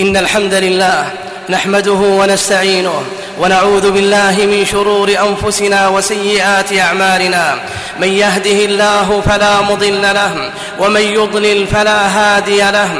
إن الحمد لله نحمده ونستعينه ونعوذ بالله من شرور أنفسنا وسيئات أعمالنا. من يهده الله فلا مضل له ومن يضلل فلا هادي له.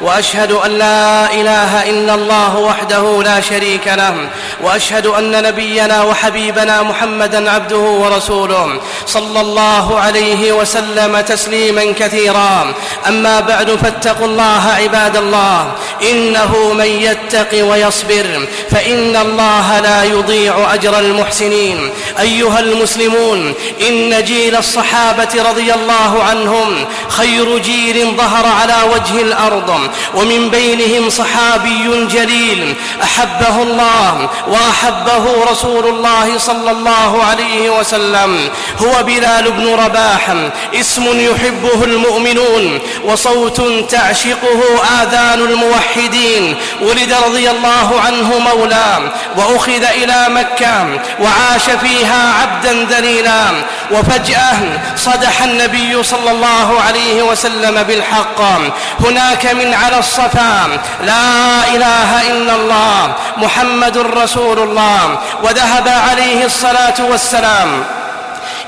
وأشهد أن لا إله إلا الله وحده لا شريك له. وأشهد أن نبينا وحبيبنا محمدا عبده ورسوله صلى الله عليه وسلم تسليما كثيرا. أما بعد فاتقوا الله عباد الله. إنه من يتق ويصبر فإن الله لا يضيع أجر المحسنين. أيها المسلمون إن جيل الصحابة رضي الله عنهم خير جيل ظهر على وجه الأرض ومن بينهم صحابي جليل أحبه الله وأحبه رسول الله صلى الله عليه وسلم. هو بلال بن رباح اسم يحبه المؤمنون وصوت تعشقه آذان الموحدين. ولد رضي الله عنه مولاه واخذ إلى مكة وعاش فيها عبدا ذليلا وفجأة صدح النبي صلى الله عليه وسلم بالحق. هناك من على الصفا لا إله إلا الله محمد رسول الله وذهب عليه الصلاة والسلام.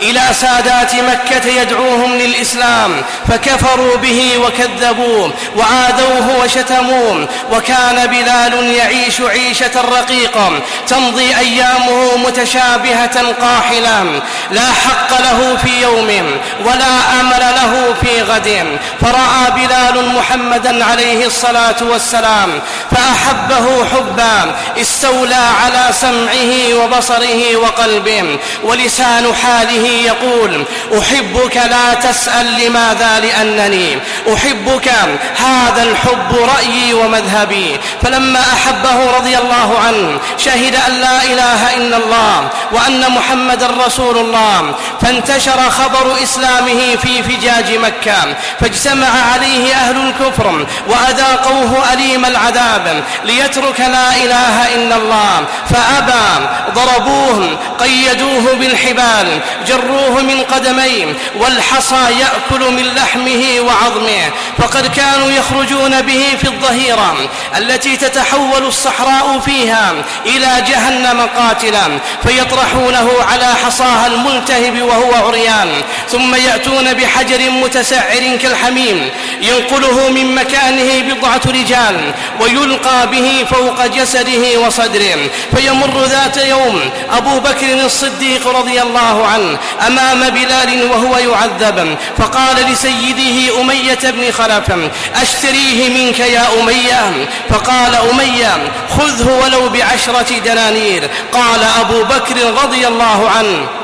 إلى سادات مكة يدعوهم للإسلام فكفروا به وكذبوه وعادوه وشتموه وكان بلال يعيش عيشة رقيقة تمضي أيامه متشابهة قاحلة لا حق له في يوم ولا أمل له في غد فرأى بلال محمدا عليه الصلاة والسلام فأحبه حبا استولى على سمعه وبصره وقلبه ولسان حاله يقول أحبك لا تسأل لماذا؟ لأنني أحبك. هذا الحب رأيي ومذهبي. فلما أحبه رضي الله عنه شهد أن لا إله إلا الله وأن محمدا رسول الله. فانتشر خبر إسلامه في فجاج مكة. فاجتمع عليه أهل الكفر وأذاقوه أليم العذاب ليترك لا إله إلا الله. فأبى ضربوه قيدوه بالحبال جروه من قدميه والحصى يأكل من لحمه وعظمه فقد كانوا يخرجون به في الظهيرة التي تتحول الصحراء فيها إلى جهنم قاتلا فيطرحونه على حصاها الملتهب وهو عريان ثم يأتون بحجر متسعر كالحميم ينقله من مكانه بضعة رجال ويلقى به فوق جسده وصدره فيمر ذات يوم أبو بكر الصديق رضي الله عنه أمام بلال وهو يعذب. فقال لسيده أمية بن خلف أشتريه منك يا أمية؟ فقال أمية خذه ولو بعشرة دنانير. قال أبو بكر رضي الله عنه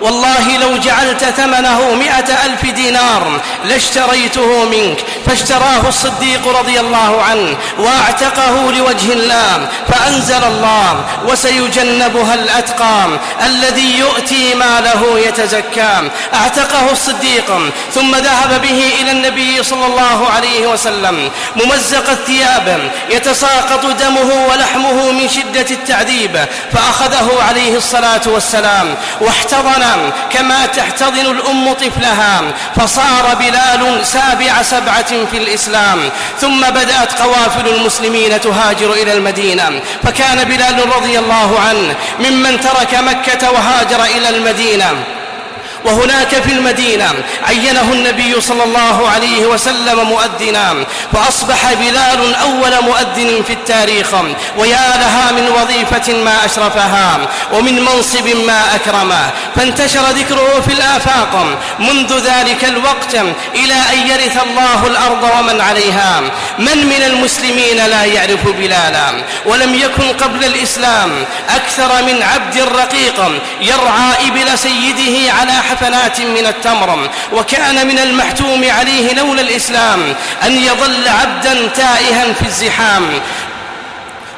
والله لو جعلت ثمنه مئة ألف دينار لاشتريته منك فاشتراه الصديق رضي الله عنه واعتقه لوجه الله فأنزل الله وسيجنبها الأتقى الذي يؤتي ماله يتزكى. أعتقه الصديق ثم ذهب به إلى النبي صلى الله عليه وسلم. ممزق الثياب يتساقط دمه ولحمه من شدة التعذيب فأخذه عليه الصلاة والسلام واحتضن كما تحتضن الأم طفلها فصار بلال سابع سبعة في الإسلام ثم بدأت قوافل المسلمين تهاجر إلى المدينة فكان بلال رضي الله عنه ممن ترك مكة وهاجر إلى المدينة. وهناك في المدينة عينه النبي صلى الله عليه وسلم مؤذنا فأصبح بلال أول مؤذن في التاريخ ويا لها من وظيفة ما أشرفها ومن منصب ما أكرمه فانتشر ذكره في الآفاق. منذ ذلك الوقت إلى أن يرث الله الأرض ومن عليها. من من المسلمين لا يعرف بلالا؟ ولم يكن قبل الإسلام أكثر من عبد رقيق يرعى إبل سيده على حفنات من التمر وكان من المحتوم عليه لولا الإسلام أن يظل عبدا تائها في الزحام.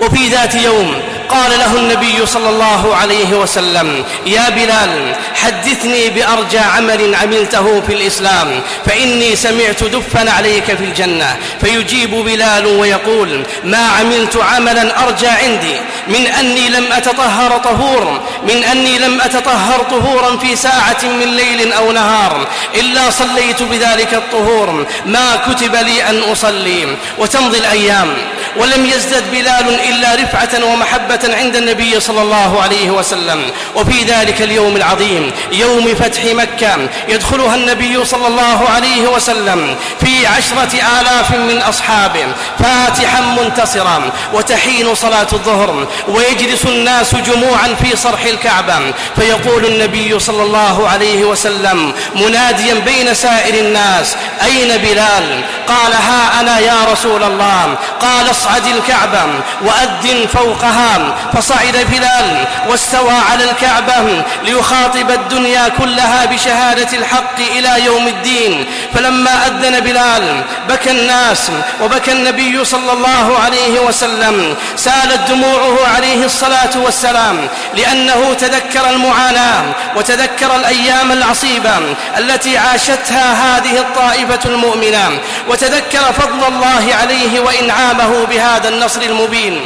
وفي ذات يوم قال له النبي صلى الله عليه وسلم يا بلال حدثني بأرجى عمل عملته في الإسلام فإني سمعت دفا عليك في الجنة فيجيب بلال ويقول ما عملت عملا أرجى عندي من أني لم أتطهر طهور من أني لم أتطهر طهورا في ساعة من ليل أو نهار إلا صليت بذلك الطهور ما كتب لي أن أصلي وتمضي الأيام. ولم يزدد بلال إلا رفعة ومحبة عند النبي صلى الله عليه وسلم. وفي ذلك اليوم العظيم يوم فتح مكة يدخلها النبي صلى الله عليه وسلم في عشرة آلاف من أصحابه فاتحا منتصرا وتحين صلاة الظهر ويجلس الناس جموعا في صرح الكعبة. فيقول النبي صلى الله عليه وسلم مناديا بين سائر الناس أين بلال؟ قال ها أنا يا رسول الله. قال اصعد الكعبة وأذن فوقها فصعد بلال واستوى على الكعبة ليخاطب الدنيا كلها بشهادة الحق إلى يوم الدين. فلما أذن بلال بكى الناس وبكى النبي صلى الله عليه وسلم سالت دموعه عليه الصلاة والسلام لأنه تذكر المعاناة وتذكر الأيام العصيبة التي عاشتها هذه الطائفة المؤمنة وتذكر فضل الله عليه وإنعامه بهذا النصر المبين.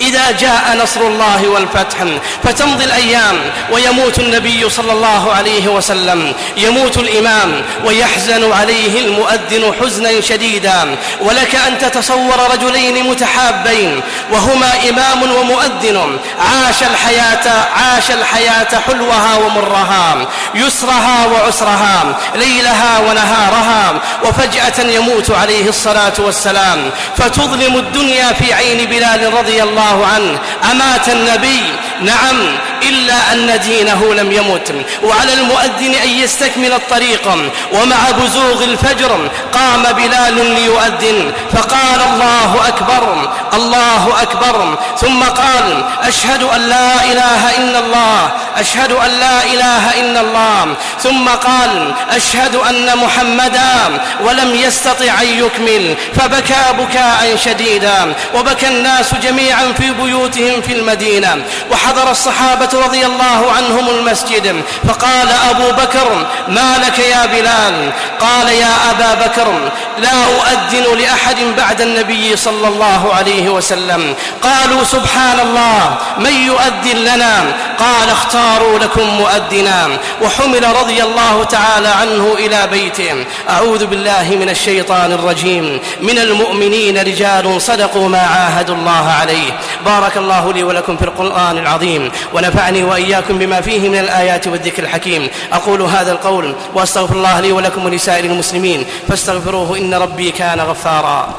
إذا جاء نصر الله والفتح فتمضي الأيام ويموت النبي صلى الله عليه وسلم يموت الإمام ويحزن عليه المؤذن حزنا شديدا ولك أن تتصور رجلين متحابين وهما إمام ومؤذن عاش الحياة عاش الحياة حلوها ومرها يسرها وعسرها ليلها ونهارها وفجأة يموت عليه الصلاة والسلام فتظلم الدنيا في عين بلال رضي الله الله عنه. أمات النبي. نعم. إلا أن دينه لم يمت. وعلى المؤذن أن يستكمل الطريق. ومع بزوغ الفجر قام بلال ليؤذن. فقال الله أكبر. الله أكبر. ثم قال أشهد أن لا إله إلا الله. أشهد أن لا إله إلا الله. ثم قال أشهد أن محمدا ولم يستطع أن يكمل. فبكى بكاء شديدا. وبكى الناس جميعا في بيوتهم في المدينة. وحضر الصحابة رضي الله عنهم المسجد. فقال أبو بكر ما لك يا بلال؟ قال يا أبا بكر لا أؤذن لأحد بعد النبي صلى الله عليه وسلم. قالوا سبحان الله من يؤذن لنا؟ قال اختاروا لكم مؤذنا وحمل رضي الله تعالى عنه إلى بيته. أعوذ بالله من الشيطان الرجيم. من المؤمنين رجال صدقوا ما عاهدوا الله عليه. بارك الله لي ولكم في القرآن العظيم. ونفعني وإياكم بما فيه من الآيات والذكر الحكيم. أقول هذا القول وأستغفر الله لي ولكم ولسائر المسلمين. فاستغفروه إن ربي كان غفارا.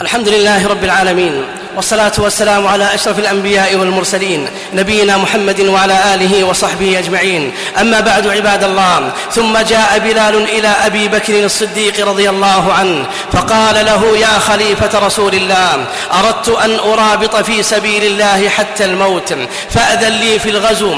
الحمد لله رب العالمين. والصلاة والسلام على أشرف الأنبياء والمرسلين نبينا محمد وعلى آله وصحبه أجمعين. أما بعد عباد الله ثم جاء بلال إلى أبي بكر الصديق رضي الله عنه فقال له يا خليفة رسول الله أردت أن أرابط في سبيل الله حتى الموت فأذن لي في الغزو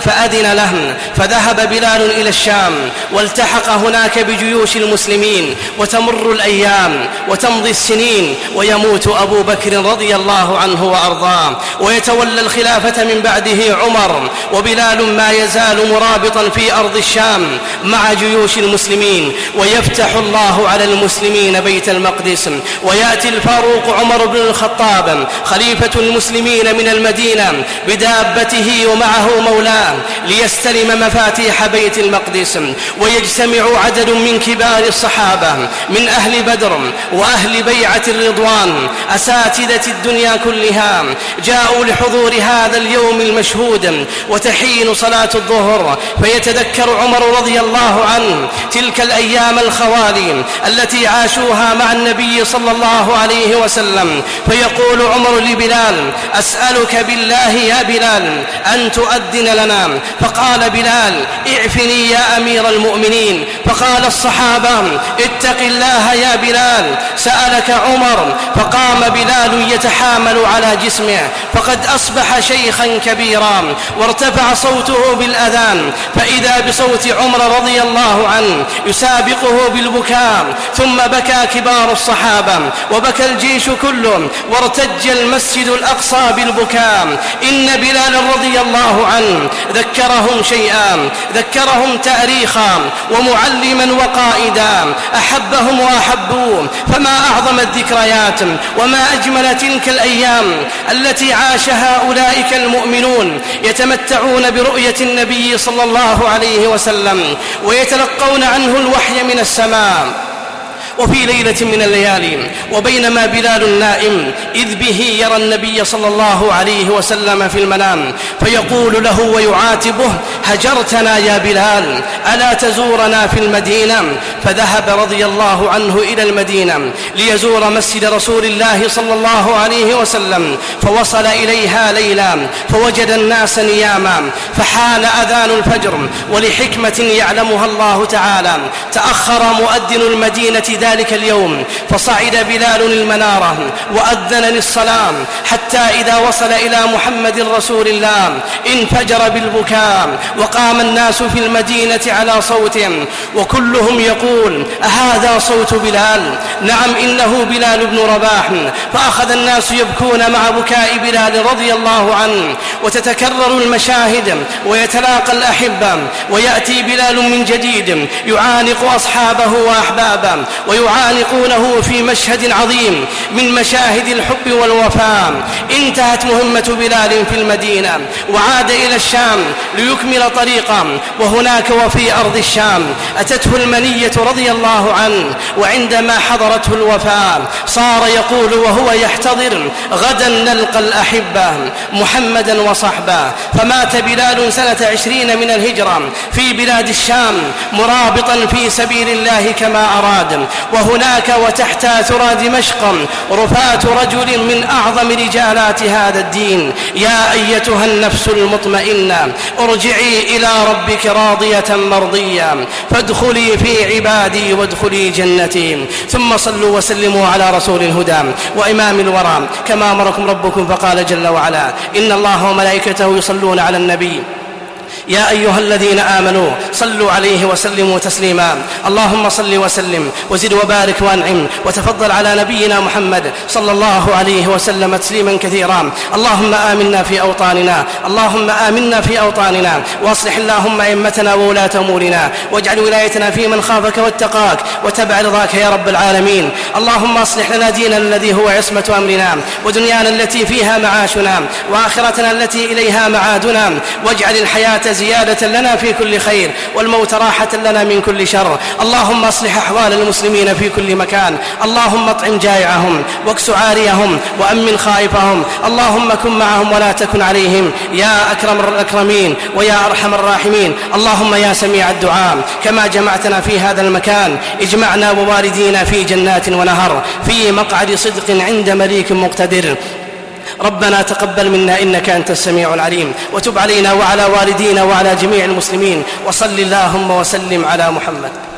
فأذن له فذهب بلال إلى الشام والتحق هناك بجيوش المسلمين وتمر الأيام وتمضي السنين ويموت أبو بكر رضي الله عنه وأرضاه. ويتولى الخلافة من بعده عمر. وبلال ما يزال مرابطا في أرض الشام مع جيوش المسلمين. ويفتح الله على المسلمين بيت المقدس. ويأتي الفاروق عمر بن الخطاب خليفة المسلمين من المدينة بدابته ومعه مولاه ليستلم مفاتيح بيت المقدس. ويجتمع عدد من كبار الصحابة من أهل بدر وأهل بيعة الرضوان. أساتذة الدنيا كلها. جاءوا لحضور هذا اليوم المشهود وتحين صلاة الظهر. فيتذكر عمر رضي الله عنه تلك الأيام الخوالي التي عاشوها مع النبي صلى الله عليه وسلم. فيقول عمر لبلال أسألك بالله يا بلال أن تؤذن لنا. فقال بلال اعفني يا أمير المؤمنين. فقال الصحابة اتق الله يا بلال. سألك عمر فقام بلال يتحامل على جسمه. فقد أصبح شيخا كبيرا وارتفع صوته بالأذان. فإذا بصوت عمر رضي الله عنه يسابقه بالبكاء. ثم بكى كبار الصحابة. وبكى الجيش كله. وارتج المسجد الأقصى بالبكاء. إن بلال رضي الله عنه ذكرهم شيئا. ذكرهم تاريخا. ومعلما وقائدا. أحبهم وأحبوه. فما أعظم الذكريات. وما أجمل تلك الأيام التي عاشها أولئك المؤمنون يتمتعون برؤية النبي صلى الله عليه وسلم ويتلقون عنه الوحي من السماء. وفي ليلة من الليالي. وبينما بلال نائم إذ به يرى النبي صلى الله عليه وسلم في المنام فيقول له ويعاتبه هجرتنا يا بلال ألا تزورنا في المدينة؟ فذهب رضي الله عنه إلى المدينة ليزور مسجد رسول الله صلى الله عليه وسلم فوصل إليها ليلا فوجد الناس نياما فحان أذان الفجر ولحكمة يعلمها الله تعالى. تأخر مؤذن المدينة ذلك اليوم فصعد بلال المنارة وأذن للصلاة حتى إذا وصل إلى محمد رسول الله انفجر بالبكاء وقام الناس في المدينة على صوت وكلهم يقول أهذا صوت بلال؟ نعم إنه بلال بن رباح. فأخذ الناس يبكون مع بكاء بلال رضي الله عنه وتتكرر المشاهد ويتلاقى الأحبة. ويأتي بلال من جديد يعانق أصحابه وأحبابه ويعانقونه في مشهد عظيم من مشاهد الحب والوفاء. انتهت مهمة بلال في المدينة وعاد إلى الشام ليكمل طريقا وهناك وفي أرض الشام. أتته المنية رضي الله عنه وعندما حضرته الوفاة صار يقول وهو يحتضر غدا نلقى الأحبة محمدا وصحبه فمات بلال سنة عشرين من الهجرة في بلاد الشام مرابطا في سبيل الله كما أراد. وهناك وتحت ثرى دمشق رفاة رجل من أعظم رجالات هذا الدين. يا أيتها النفس المطمئنة ارجعي إلى ربك راضية مرضية. فادخلي في عبادي وادخلي جنتي. ثم صلوا وسلموا على رسول الهدى وإمام الورى. كما أمركم ربكم فقال جل وعلا إن الله وملائكته يصلون على النبي. يا أيها الذين آمنوا صلوا عليه وسلموا تسليما. اللهم صل وسلم وزد وبارك وأنعم وتفضل على نبينا محمد صلى الله عليه وسلم تسليما كثيرا. اللهم آمنا في أوطاننا. اللهم آمنا في أوطاننا. واصلح اللهم أئمتنا وولاة أمورنا. واجعل ولايتنا في من خافك واتقاك وتبع رضاك يا رب العالمين. اللهم اصلح لنا ديننا الذي هو عصمة أمرنا ودنيانا التي فيها معاشنا وآخرتنا التي إليها معادنا. واجعل زيادة لنا في كل خير والموت راحة لنا من كل شر. اللهم أصلح أحوال المسلمين في كل مكان. اللهم اطعم جائعهم واكس عاريهم وأمن خائفهم. اللهم كن معهم ولا تكن عليهم. يا أكرم الأكرمين ويا أرحم الراحمين. اللهم يا سميع الدعاء. كما جمعتنا في هذا المكان اجمعنا ووالدينا في جنات ونهر في مقعد صدق عند مليك مقتدر. ربنا تقبل منا إنك أنت السميع العليم. وتب علينا وعلى والدينا وعلى جميع المسلمين. وصل اللهم وسلم على محمد.